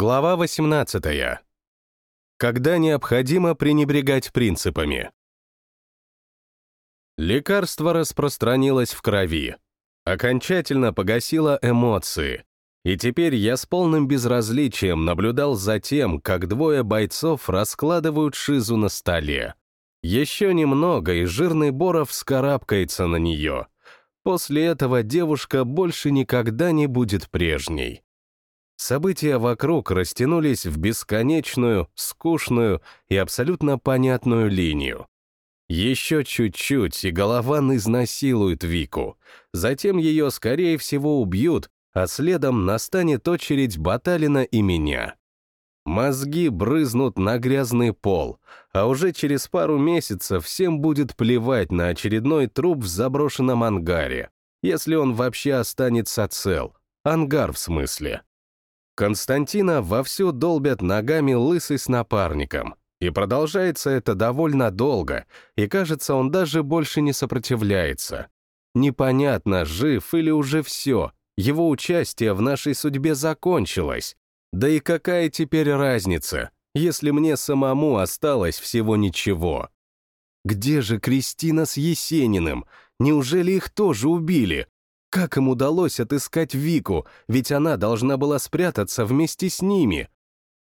Глава 18. Когда необходимо пренебрегать принципами. Лекарство распространилось в крови, окончательно погасило эмоции, и теперь я с полным безразличием наблюдал за тем, как двое бойцов раскладывают шизу на столе. Еще немного, и жирный Боров скарабкается на нее. После этого девушка больше никогда не будет прежней. События вокруг растянулись в бесконечную, скучную и абсолютно понятную линию. Еще чуть-чуть, и Голован изнасилует Вику. Затем ее, скорее всего, убьют, а следом настанет очередь Баталина и меня. Мозги брызнут на грязный пол, а уже через пару месяцев всем будет плевать на очередной труп в заброшенном ангаре, если он вообще останется цел. Ангар в смысле. Константина вовсю долбят ногами лысый с напарником, и продолжается это довольно долго, и кажется, он даже больше не сопротивляется. Непонятно, жив или уже все, его участие в нашей судьбе закончилось. Да и какая теперь разница, если мне самому осталось всего ничего? Где же Кристина с Есениным? Неужели их тоже убили? Как им удалось отыскать Вику, ведь она должна была спрятаться вместе с ними?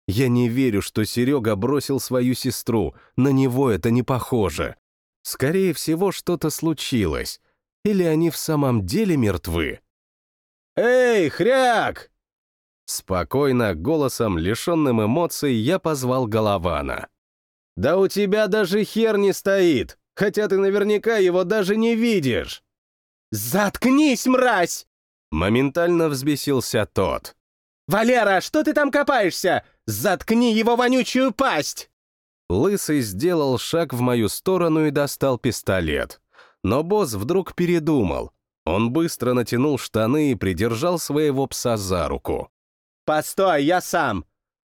Я не верю, что Серега бросил свою сестру, на него это не похоже. Скорее всего, что-то случилось. Или они в самом деле мертвы? «Эй, хряк!» Спокойно, голосом, лишенным эмоций, я позвал Голована. «Да у тебя даже хер не стоит, хотя ты наверняка его даже не видишь!» «Заткнись, мразь!» Моментально взбесился тот. «Валера, что ты там копаешься? Заткни его вонючую пасть!» Лысый сделал шаг в мою сторону и достал пистолет. Но босс вдруг передумал. Он быстро натянул штаны и придержал своего пса за руку. «Постой, я сам!»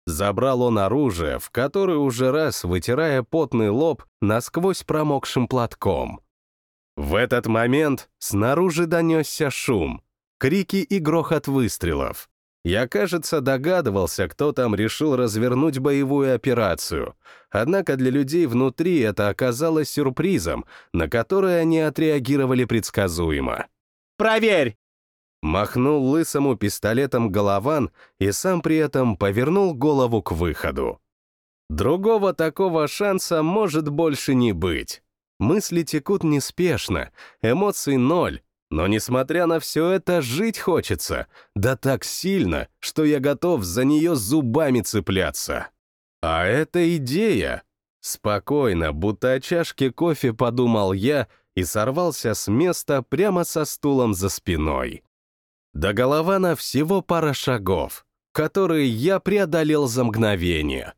Забрал он оружие, в которое уже раз, вытирая потный лоб, насквозь промокшим платком. В этот момент снаружи донесся шум, крики и грохот выстрелов. Я, кажется, догадывался, кто там решил развернуть боевую операцию. Однако для людей внутри это оказалось сюрпризом, на который они отреагировали предсказуемо. «Проверь!» Махнул лысому пистолетом голован и сам при этом повернул голову к выходу. Другого такого шанса может больше не быть. Мысли текут неспешно, эмоций ноль, но, несмотря на все это, жить хочется, да так сильно, что я готов за нее зубами цепляться. А это идея. Спокойно, будто о чашке кофе подумал я и сорвался с места прямо со стулом за спиной. До Голована всего пара шагов, которые я преодолел за мгновение.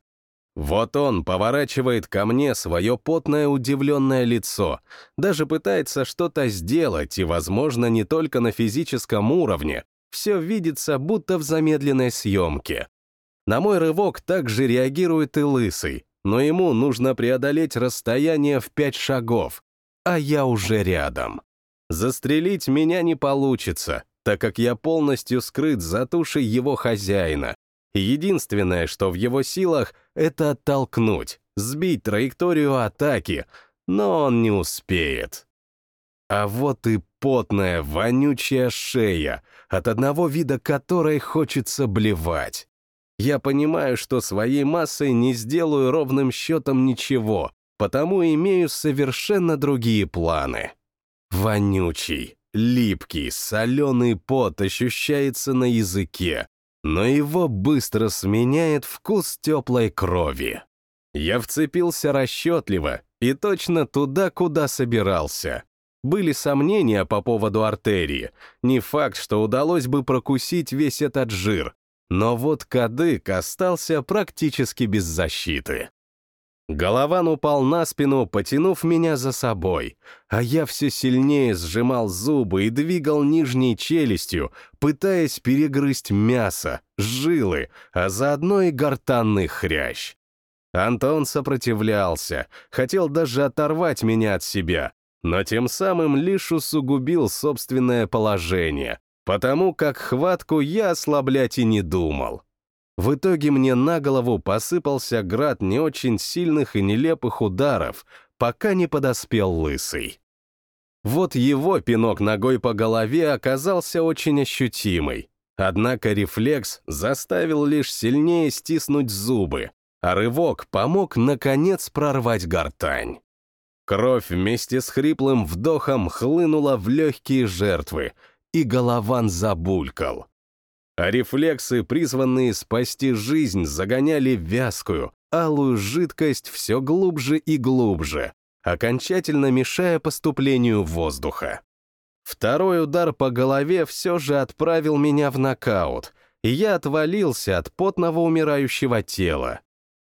Вот он поворачивает ко мне свое потное удивленное лицо, даже пытается что-то сделать, и, возможно, не только на физическом уровне, все видится будто в замедленной съемке. На мой рывок также реагирует и лысый, но ему нужно преодолеть расстояние в пять шагов, а я уже рядом. Застрелить меня не получится, так как я полностью скрыт за тушей его хозяина, Единственное, что в его силах, это оттолкнуть, сбить траекторию атаки, но он не успеет. А вот и потная, вонючая шея, от одного вида которой хочется блевать. Я понимаю, что своей массой не сделаю ровным счетом ничего, потому имею совершенно другие планы. Вонючий, липкий, соленый пот ощущается на языке, но его быстро сменяет вкус теплой крови. Я вцепился расчетливо и точно туда, куда собирался. Были сомнения по поводу артерии. Не факт, что удалось бы прокусить весь этот жир. Но вот кадык остался практически без защиты. Голован упал на спину, потянув меня за собой, а я все сильнее сжимал зубы и двигал нижней челюстью, пытаясь перегрызть мясо, жилы, а заодно и гортанный хрящ. Антон сопротивлялся, хотел даже оторвать меня от себя, но тем самым лишь усугубил собственное положение, потому как хватку я ослаблять и не думал. В итоге мне на голову посыпался град не очень сильных и нелепых ударов, пока не подоспел лысый. Вот его пинок ногой по голове оказался очень ощутимый. Однако рефлекс заставил лишь сильнее стиснуть зубы, а рывок помог, наконец, прорвать гортань. Кровь вместе с хриплым вдохом хлынула в легкие жертвы, и голован забулькал. А рефлексы, призванные спасти жизнь, загоняли вязкую, алую жидкость все глубже и глубже, окончательно мешая поступлению воздуха. Второй удар по голове все же отправил меня в нокаут, и я отвалился от потного умирающего тела.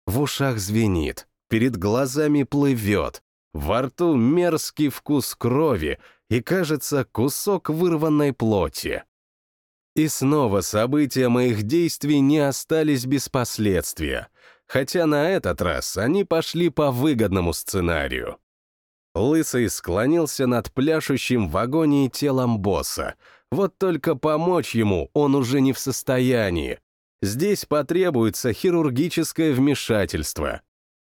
В ушах звенит, перед глазами плывет, во рту мерзкий вкус крови и, кажется, кусок вырванной плоти. И снова события моих действий не остались без последствия, хотя на этот раз они пошли по выгодному сценарию. Лысый склонился над пляшущим в агонии телом босса. Вот только помочь ему он уже не в состоянии. Здесь потребуется хирургическое вмешательство.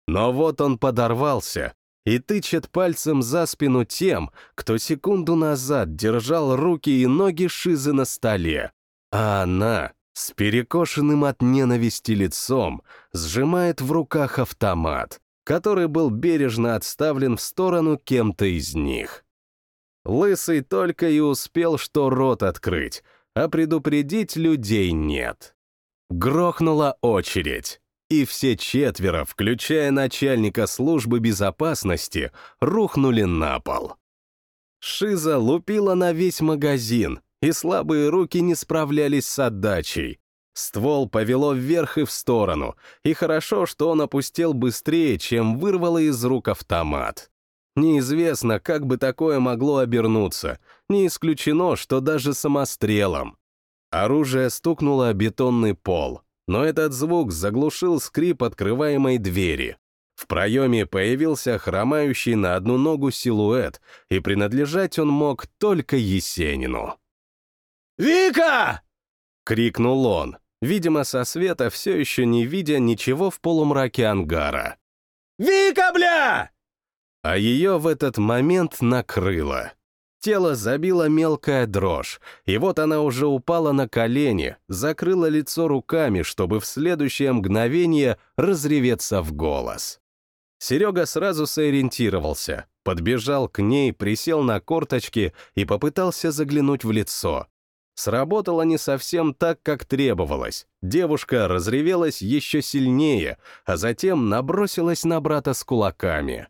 Но вот он подорвался и тычет пальцем за спину тем, кто секунду назад держал руки и ноги Шизы на столе. А она, с перекошенным от ненависти лицом, сжимает в руках автомат который был бережно отставлен в сторону кем-то из них. Лысый только и успел что рот открыть, а предупредить людей нет. Грохнула очередь, и все четверо, включая начальника службы безопасности, рухнули на пол. Шиза лупила на весь магазин, и слабые руки не справлялись с отдачей, Ствол повело вверх и в сторону, и хорошо, что он опустил быстрее, чем вырвало из рук автомат. Неизвестно, как бы такое могло обернуться, не исключено, что даже самострелом. Оружие стукнуло о бетонный пол, но этот звук заглушил скрип открываемой двери. В проеме появился хромающий на одну ногу силуэт, и принадлежать он мог только Есенину. «Вика!» — крикнул он видимо, со света все еще не видя ничего в полумраке ангара. «Вика, бля!» А ее в этот момент накрыло. Тело забило мелкая дрожь, и вот она уже упала на колени, закрыла лицо руками, чтобы в следующее мгновение разреветься в голос. Серега сразу сориентировался, подбежал к ней, присел на корточки и попытался заглянуть в лицо, Сработало не совсем так, как требовалось. Девушка разревелась еще сильнее, а затем набросилась на брата с кулаками.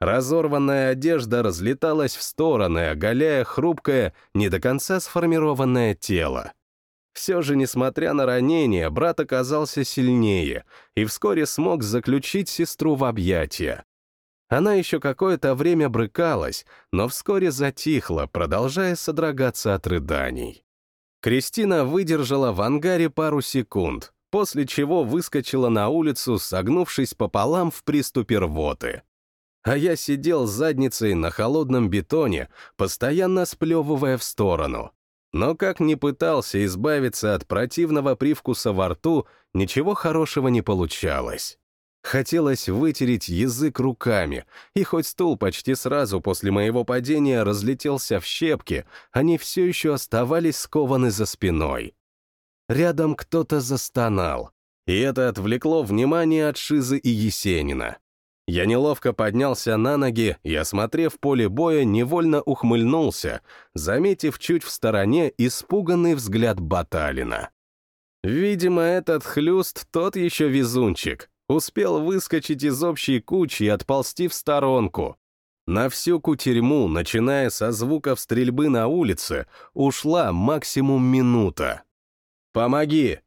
Разорванная одежда разлеталась в стороны, оголяя хрупкое, не до конца сформированное тело. Все же, несмотря на ранение, брат оказался сильнее и вскоре смог заключить сестру в объятия. Она еще какое-то время брыкалась, но вскоре затихла, продолжая содрогаться от рыданий. Кристина выдержала в ангаре пару секунд, после чего выскочила на улицу, согнувшись пополам в приступе рвоты. А я сидел с задницей на холодном бетоне, постоянно сплевывая в сторону. Но как ни пытался избавиться от противного привкуса во рту, ничего хорошего не получалось. Хотелось вытереть язык руками, и хоть стул почти сразу после моего падения разлетелся в щепки, они все еще оставались скованы за спиной. Рядом кто-то застонал, и это отвлекло внимание от Шизы и Есенина. Я неловко поднялся на ноги и, осмотрев поле боя, невольно ухмыльнулся, заметив чуть в стороне испуганный взгляд Баталина. Видимо, этот хлюст тот еще везунчик, успел выскочить из общей кучи и отползти в сторонку. На всю кутерьму, начиная со звуков стрельбы на улице, ушла максимум минута. «Помоги!»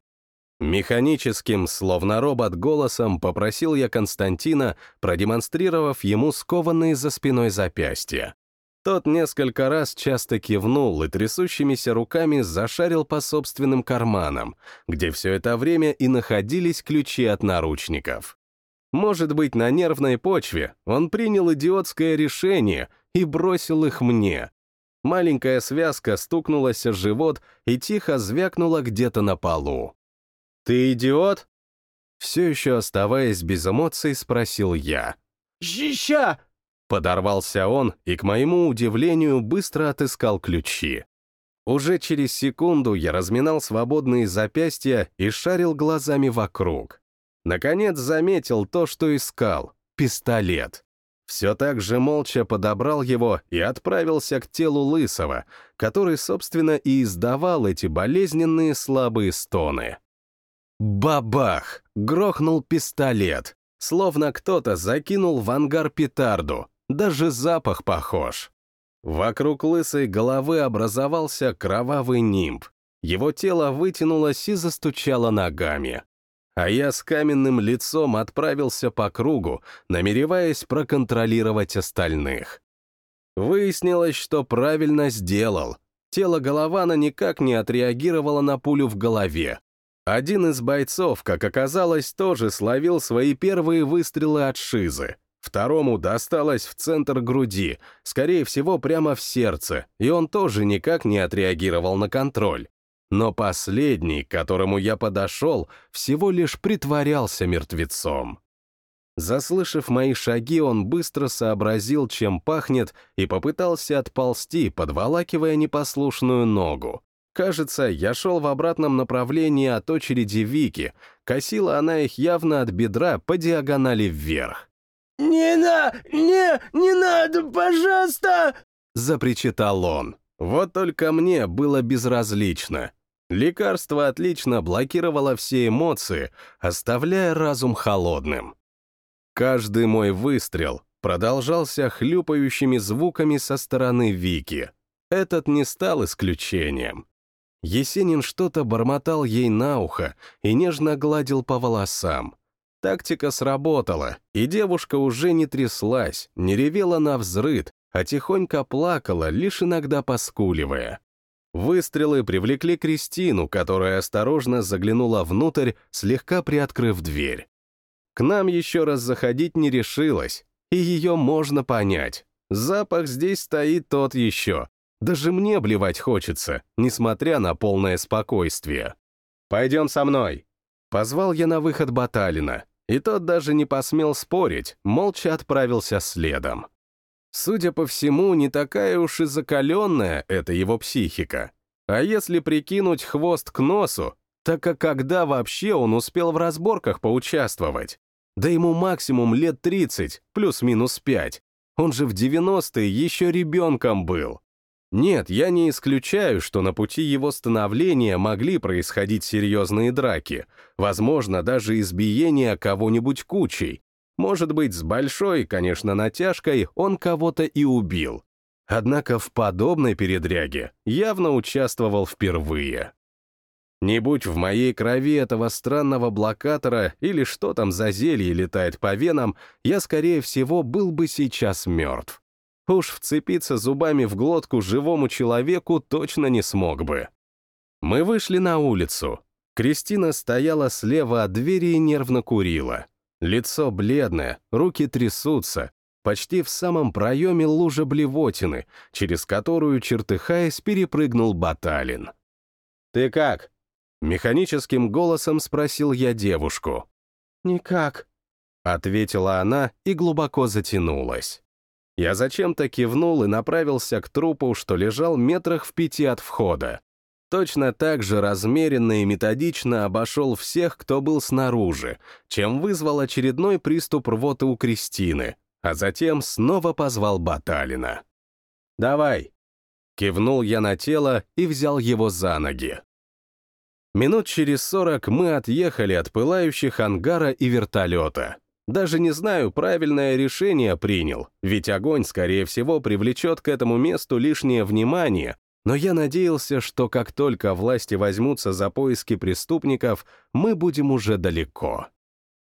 Механическим, словно робот голосом, попросил я Константина, продемонстрировав ему скованные за спиной запястья. Тот несколько раз часто кивнул и трясущимися руками зашарил по собственным карманам, где все это время и находились ключи от наручников. Может быть, на нервной почве он принял идиотское решение и бросил их мне. Маленькая связка стукнулась о живот и тихо звякнула где-то на полу. Ты идиот? Все еще оставаясь без эмоций, спросил я. «Ща!» Подорвался он и, к моему удивлению, быстро отыскал ключи. Уже через секунду я разминал свободные запястья и шарил глазами вокруг. Наконец заметил то, что искал — пистолет. Все так же молча подобрал его и отправился к телу Лысого, который, собственно, и издавал эти болезненные слабые стоны. Бабах! Грохнул пистолет, словно кто-то закинул в ангар петарду, даже запах похож. Вокруг лысой головы образовался кровавый нимб. Его тело вытянулось и застучало ногами. А я с каменным лицом отправился по кругу, намереваясь проконтролировать остальных. Выяснилось, что правильно сделал. Тело Голована никак не отреагировало на пулю в голове. Один из бойцов, как оказалось, тоже словил свои первые выстрелы от шизы. Второму досталось в центр груди, скорее всего, прямо в сердце, и он тоже никак не отреагировал на контроль. Но последний, к которому я подошел, всего лишь притворялся мертвецом. Заслышав мои шаги, он быстро сообразил, чем пахнет, и попытался отползти, подволакивая непослушную ногу. Кажется, я шел в обратном направлении от очереди Вики, косила она их явно от бедра по диагонали вверх. «Не на... не... не надо, пожалуйста!» — запричитал он. Вот только мне было безразлично. Лекарство отлично блокировало все эмоции, оставляя разум холодным. Каждый мой выстрел продолжался хлюпающими звуками со стороны Вики. Этот не стал исключением. Есенин что-то бормотал ей на ухо и нежно гладил по волосам. Тактика сработала, и девушка уже не тряслась, не ревела на взрыд, а тихонько плакала, лишь иногда поскуливая. Выстрелы привлекли Кристину, которая осторожно заглянула внутрь, слегка приоткрыв дверь. К нам еще раз заходить не решилась, и ее можно понять. Запах здесь стоит тот еще. Даже мне блевать хочется, несмотря на полное спокойствие. «Пойдем со мной», — позвал я на выход Баталина и тот даже не посмел спорить, молча отправился следом. Судя по всему, не такая уж и закаленная эта его психика. А если прикинуть хвост к носу, так а когда вообще он успел в разборках поучаствовать? Да ему максимум лет 30, плюс-минус 5. Он же в 90-е еще ребенком был. Нет, я не исключаю, что на пути его становления могли происходить серьезные драки, возможно, даже избиение кого-нибудь кучей. Может быть, с большой, конечно, натяжкой он кого-то и убил. Однако в подобной передряге явно участвовал впервые. Не будь в моей крови этого странного блокатора или что там за зелье летает по венам, я, скорее всего, был бы сейчас мертв. Уж вцепиться зубами в глотку живому человеку точно не смог бы. Мы вышли на улицу. Кристина стояла слева от двери и нервно курила. Лицо бледное, руки трясутся. Почти в самом проеме лужа блевотины, через которую, чертыхаясь, перепрыгнул Баталин. «Ты как?» Механическим голосом спросил я девушку. «Никак», — ответила она и глубоко затянулась. Я зачем-то кивнул и направился к трупу, что лежал метрах в пяти от входа. Точно так же размеренно и методично обошел всех, кто был снаружи, чем вызвал очередной приступ рвоты у Кристины, а затем снова позвал Баталина. «Давай!» Кивнул я на тело и взял его за ноги. Минут через сорок мы отъехали от пылающих ангара и вертолета. Даже не знаю, правильное решение принял, ведь огонь, скорее всего, привлечет к этому месту лишнее внимание, но я надеялся, что как только власти возьмутся за поиски преступников, мы будем уже далеко.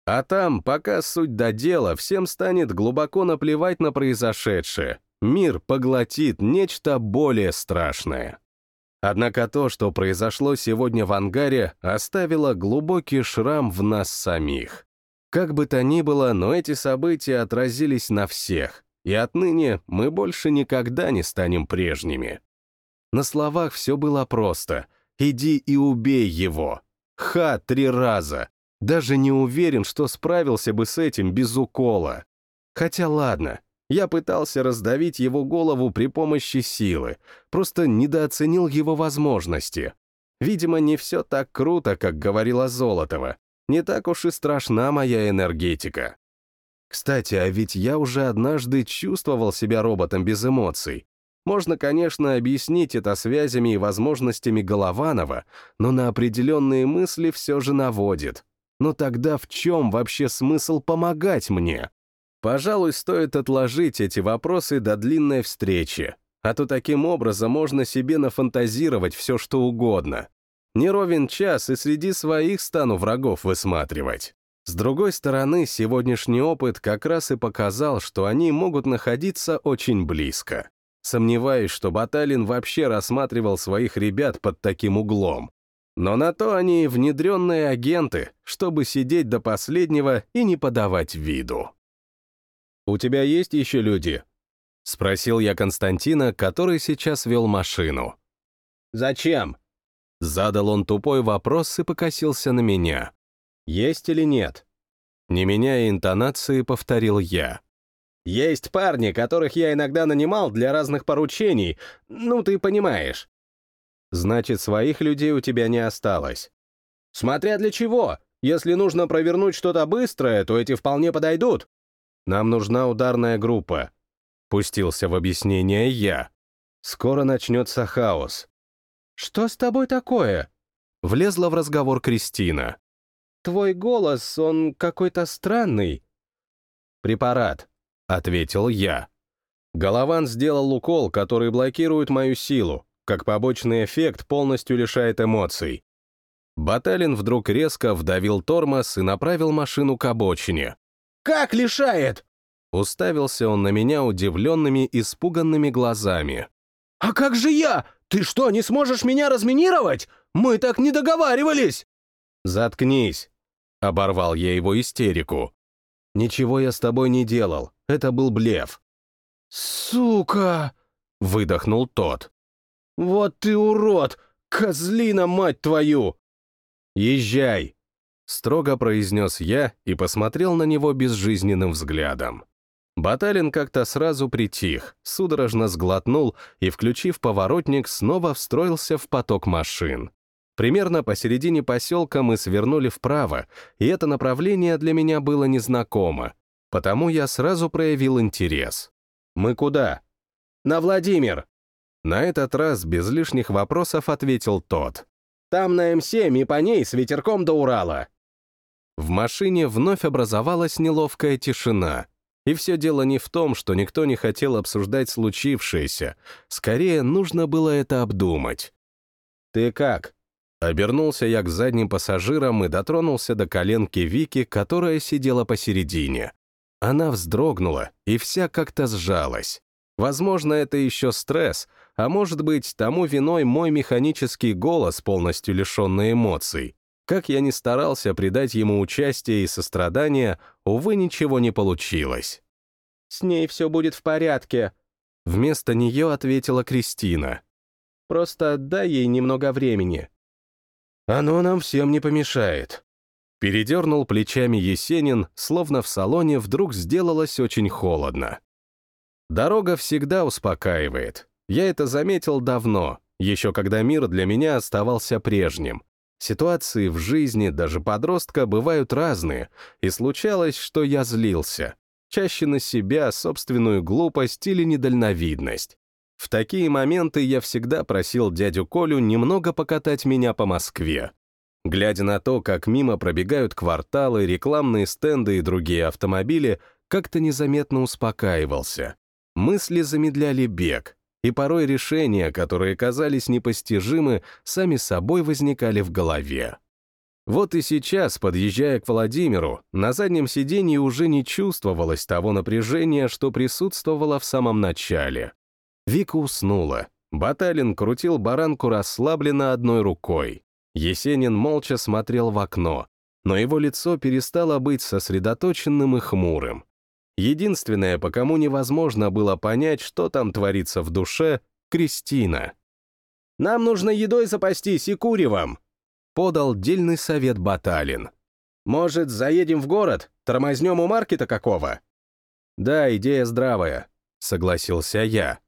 А там, пока суть до дела, всем станет глубоко наплевать на произошедшее. Мир поглотит нечто более страшное. Однако то, что произошло сегодня в ангаре, оставило глубокий шрам в нас самих. Как бы то ни было, но эти события отразились на всех, и отныне мы больше никогда не станем прежними. На словах все было просто «иди и убей его», Ха, три раза. Даже не уверен, что справился бы с этим без укола. Хотя ладно, я пытался раздавить его голову при помощи силы, просто недооценил его возможности. Видимо, не все так круто, как говорила Золотова. Не так уж и страшна моя энергетика. Кстати, а ведь я уже однажды чувствовал себя роботом без эмоций. Можно, конечно, объяснить это связями и возможностями Голованова, но на определенные мысли все же наводит. Но тогда в чем вообще смысл помогать мне? Пожалуй, стоит отложить эти вопросы до длинной встречи, а то таким образом можно себе нафантазировать все, что угодно. Не ровен час, и среди своих стану врагов высматривать. С другой стороны, сегодняшний опыт как раз и показал, что они могут находиться очень близко. Сомневаюсь, что Баталин вообще рассматривал своих ребят под таким углом. Но на то они внедренные агенты, чтобы сидеть до последнего и не подавать виду. «У тебя есть еще люди?» — спросил я Константина, который сейчас вел машину. «Зачем?» Задал он тупой вопрос и покосился на меня. «Есть или нет?» Не меняя интонации, повторил я. «Есть парни, которых я иногда нанимал для разных поручений, ну, ты понимаешь». «Значит, своих людей у тебя не осталось?» «Смотря для чего. Если нужно провернуть что-то быстрое, то эти вполне подойдут. Нам нужна ударная группа. Пустился в объяснение я. Скоро начнется хаос. Что с тобой такое? Влезла в разговор Кристина. Твой голос, он какой-то странный. Препарат, ответил я. Голован сделал укол, который блокирует мою силу. Как побочный эффект полностью лишает эмоций. Баталин вдруг резко вдавил тормоз и направил машину к обочине. Как лишает?» Уставился он на меня удивленными, испуганными глазами. «А как же я? Ты что, не сможешь меня разминировать? Мы так не договаривались!» «Заткнись!» — оборвал я его истерику. «Ничего я с тобой не делал. Это был блеф». «Сука!» — выдохнул тот. «Вот ты урод! Козлина, мать твою!» «Езжай!» Строго произнес я и посмотрел на него безжизненным взглядом. Баталин как-то сразу притих, судорожно сглотнул и, включив поворотник, снова встроился в поток машин. Примерно посередине поселка мы свернули вправо, и это направление для меня было незнакомо, потому я сразу проявил интерес. «Мы куда?» «На Владимир!» На этот раз без лишних вопросов ответил тот. «Там на М7 и по ней с ветерком до Урала!» В машине вновь образовалась неловкая тишина. И все дело не в том, что никто не хотел обсуждать случившееся. Скорее, нужно было это обдумать. «Ты как?» Обернулся я к задним пассажирам и дотронулся до коленки Вики, которая сидела посередине. Она вздрогнула, и вся как-то сжалась. Возможно, это еще стресс, а может быть, тому виной мой механический голос, полностью лишенный эмоций. Как я ни старался придать ему участие и сострадание, увы, ничего не получилось. «С ней все будет в порядке», — вместо нее ответила Кристина. «Просто дай ей немного времени». «Оно нам всем не помешает». Передернул плечами Есенин, словно в салоне вдруг сделалось очень холодно. Дорога всегда успокаивает. Я это заметил давно, еще когда мир для меня оставался прежним. Ситуации в жизни даже подростка бывают разные, и случалось, что я злился. Чаще на себя, собственную глупость или недальновидность. В такие моменты я всегда просил дядю Колю немного покатать меня по Москве. Глядя на то, как мимо пробегают кварталы, рекламные стенды и другие автомобили, как-то незаметно успокаивался. Мысли замедляли бег, и порой решения, которые казались непостижимы, сами собой возникали в голове. Вот и сейчас, подъезжая к Владимиру, на заднем сиденье уже не чувствовалось того напряжения, что присутствовало в самом начале. Вика уснула. Баталин крутил баранку расслабленно одной рукой. Есенин молча смотрел в окно, но его лицо перестало быть сосредоточенным и хмурым. Единственное, по кому невозможно было понять, что там творится в душе — Кристина. «Нам нужно едой запастись и куревом!» подал дельный совет Баталин. «Может, заедем в город? Тормознем у маркета какого?» «Да, идея здравая», — согласился я.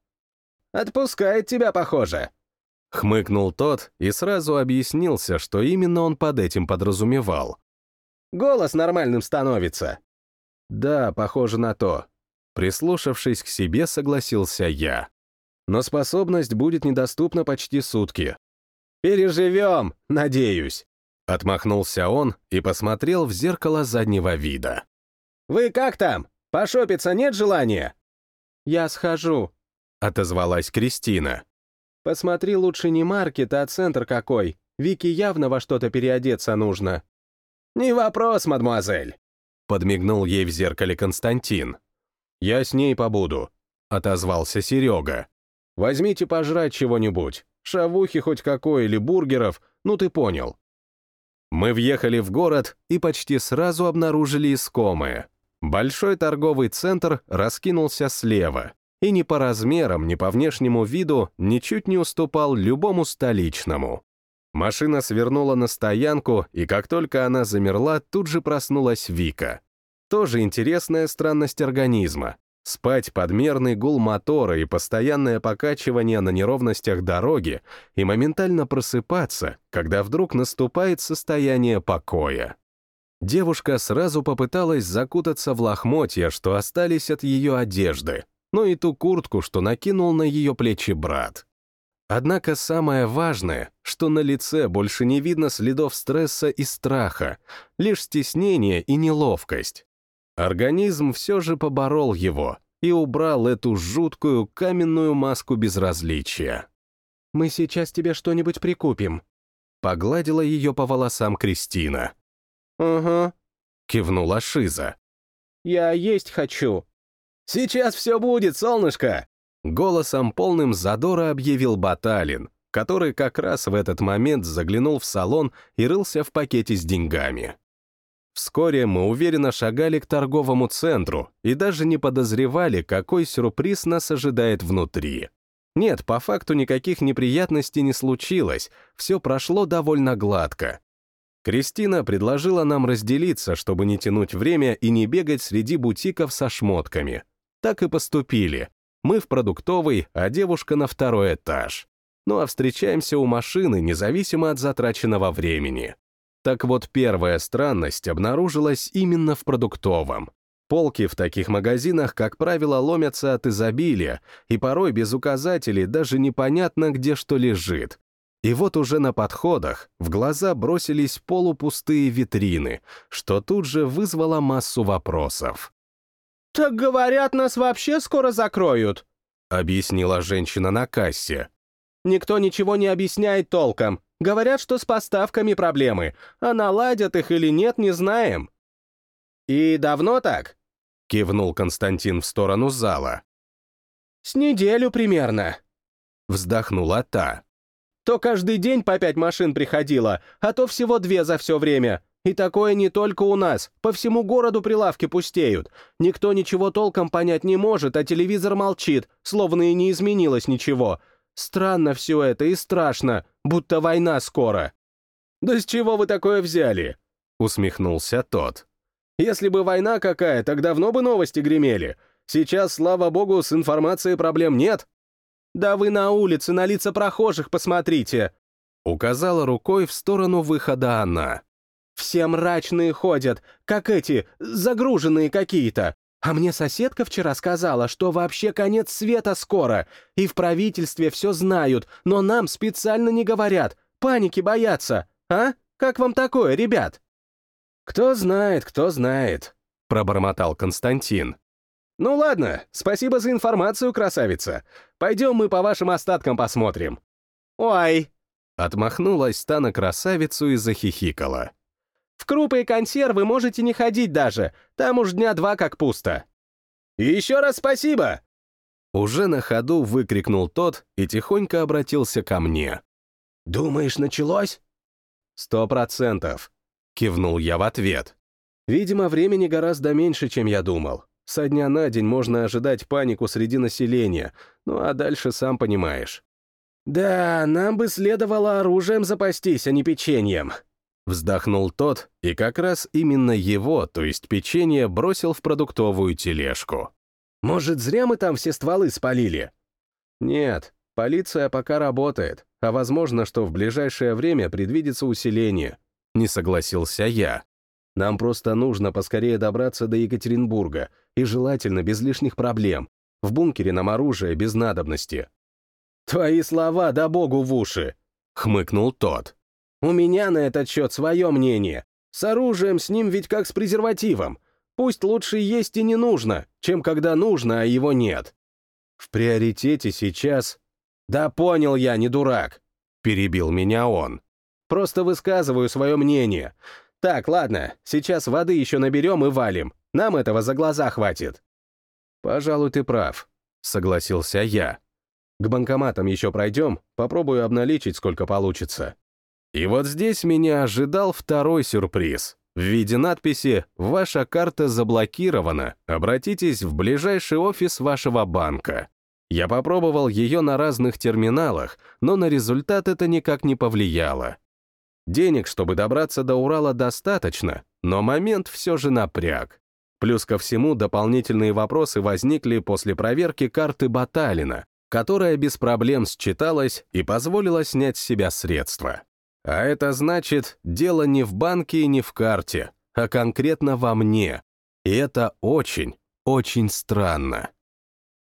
«Отпускает тебя, похоже», — хмыкнул тот и сразу объяснился, что именно он под этим подразумевал. «Голос нормальным становится». «Да, похоже на то». Прислушавшись к себе, согласился я. «Но способность будет недоступна почти сутки». «Переживем, надеюсь», — отмахнулся он и посмотрел в зеркало заднего вида. «Вы как там? Пошопиться нет желания?» «Я схожу», — отозвалась Кристина. «Посмотри лучше не маркет, а центр какой. Вике явно во что-то переодеться нужно». «Не вопрос, мадемуазель», — подмигнул ей в зеркале Константин. «Я с ней побуду», — отозвался Серега. «Возьмите пожрать чего-нибудь. Шавухи хоть какой или бургеров, ну ты понял». Мы въехали в город и почти сразу обнаружили искомое. Большой торговый центр раскинулся слева, и ни по размерам, ни по внешнему виду ничуть не уступал любому столичному. Машина свернула на стоянку, и как только она замерла, тут же проснулась Вика. Тоже интересная странность организма. Спать подмерный гул мотора и постоянное покачивание на неровностях дороги и моментально просыпаться, когда вдруг наступает состояние покоя. Девушка сразу попыталась закутаться в лохмотья, что остались от ее одежды, но и ту куртку, что накинул на ее плечи брат. Однако самое важное, что на лице больше не видно следов стресса и страха, лишь стеснение и неловкость. Организм все же поборол его и убрал эту жуткую каменную маску безразличия. «Мы сейчас тебе что-нибудь прикупим», — погладила ее по волосам Кристина. «Угу», — кивнула Шиза. «Я есть хочу», «Сейчас все будет, солнышко!» Голосом полным задора объявил Баталин, который как раз в этот момент заглянул в салон и рылся в пакете с деньгами. Вскоре мы уверенно шагали к торговому центру и даже не подозревали, какой сюрприз нас ожидает внутри. Нет, по факту никаких неприятностей не случилось, все прошло довольно гладко. Кристина предложила нам разделиться, чтобы не тянуть время и не бегать среди бутиков со шмотками. Так и поступили. Мы в продуктовый, а девушка на второй этаж. Ну а встречаемся у машины, независимо от затраченного времени. Так вот, первая странность обнаружилась именно в продуктовом. Полки в таких магазинах, как правило, ломятся от изобилия, и порой без указателей даже непонятно, где что лежит. И вот уже на подходах в глаза бросились полупустые витрины, что тут же вызвало массу вопросов. «Так говорят, нас вообще скоро закроют», — объяснила женщина на кассе. «Никто ничего не объясняет толком. Говорят, что с поставками проблемы, а наладят их или нет, не знаем». «И давно так?» — кивнул Константин в сторону зала. «С неделю примерно», — вздохнула та. «То каждый день по пять машин приходило, а то всего две за все время. И такое не только у нас. По всему городу прилавки пустеют. Никто ничего толком понять не может, а телевизор молчит, словно и не изменилось ничего. Странно все это и страшно, будто война скоро. «Да с чего вы такое взяли?» — усмехнулся тот. «Если бы война какая, так давно бы новости гремели. Сейчас, слава богу, с информацией проблем нет». «Да вы на улице, на лица прохожих посмотрите!» Указала рукой в сторону выхода она. Все мрачные ходят, как эти, загруженные какие-то. А мне соседка вчера сказала, что вообще конец света скоро, и в правительстве все знают, но нам специально не говорят, паники боятся. А? Как вам такое, ребят?» «Кто знает, кто знает», — пробормотал Константин. «Ну ладно, спасибо за информацию, красавица. Пойдем мы по вашим остаткам посмотрим». «Ой!» — отмахнулась та на красавицу и захихикала. В крупы и консервы можете не ходить даже, там уж дня два как пусто». «И еще раз спасибо!» Уже на ходу выкрикнул тот и тихонько обратился ко мне. «Думаешь, началось?» «Сто процентов», — кивнул я в ответ. «Видимо, времени гораздо меньше, чем я думал. Со дня на день можно ожидать панику среди населения, ну а дальше сам понимаешь». «Да, нам бы следовало оружием запастись, а не печеньем», Вздохнул тот, и как раз именно его, то есть печенье, бросил в продуктовую тележку. «Может, зря мы там все стволы спалили?» «Нет, полиция пока работает, а возможно, что в ближайшее время предвидится усиление», — не согласился я. «Нам просто нужно поскорее добраться до Екатеринбурга, и желательно без лишних проблем. В бункере нам оружие без надобности». «Твои слова, да богу в уши!» — хмыкнул тот. У меня на этот счет свое мнение. С оружием с ним ведь как с презервативом. Пусть лучше есть и не нужно, чем когда нужно, а его нет. В приоритете сейчас... Да понял я, не дурак. Перебил меня он. Просто высказываю свое мнение. Так, ладно, сейчас воды еще наберем и валим. Нам этого за глаза хватит. Пожалуй, ты прав, согласился я. К банкоматам еще пройдем, попробую обналичить, сколько получится. И вот здесь меня ожидал второй сюрприз. В виде надписи «Ваша карта заблокирована. Обратитесь в ближайший офис вашего банка». Я попробовал ее на разных терминалах, но на результат это никак не повлияло. Денег, чтобы добраться до Урала, достаточно, но момент все же напряг. Плюс ко всему дополнительные вопросы возникли после проверки карты Баталина, которая без проблем считалась и позволила снять с себя средства. А это значит, дело не в банке и не в карте, а конкретно во мне. И это очень, очень странно.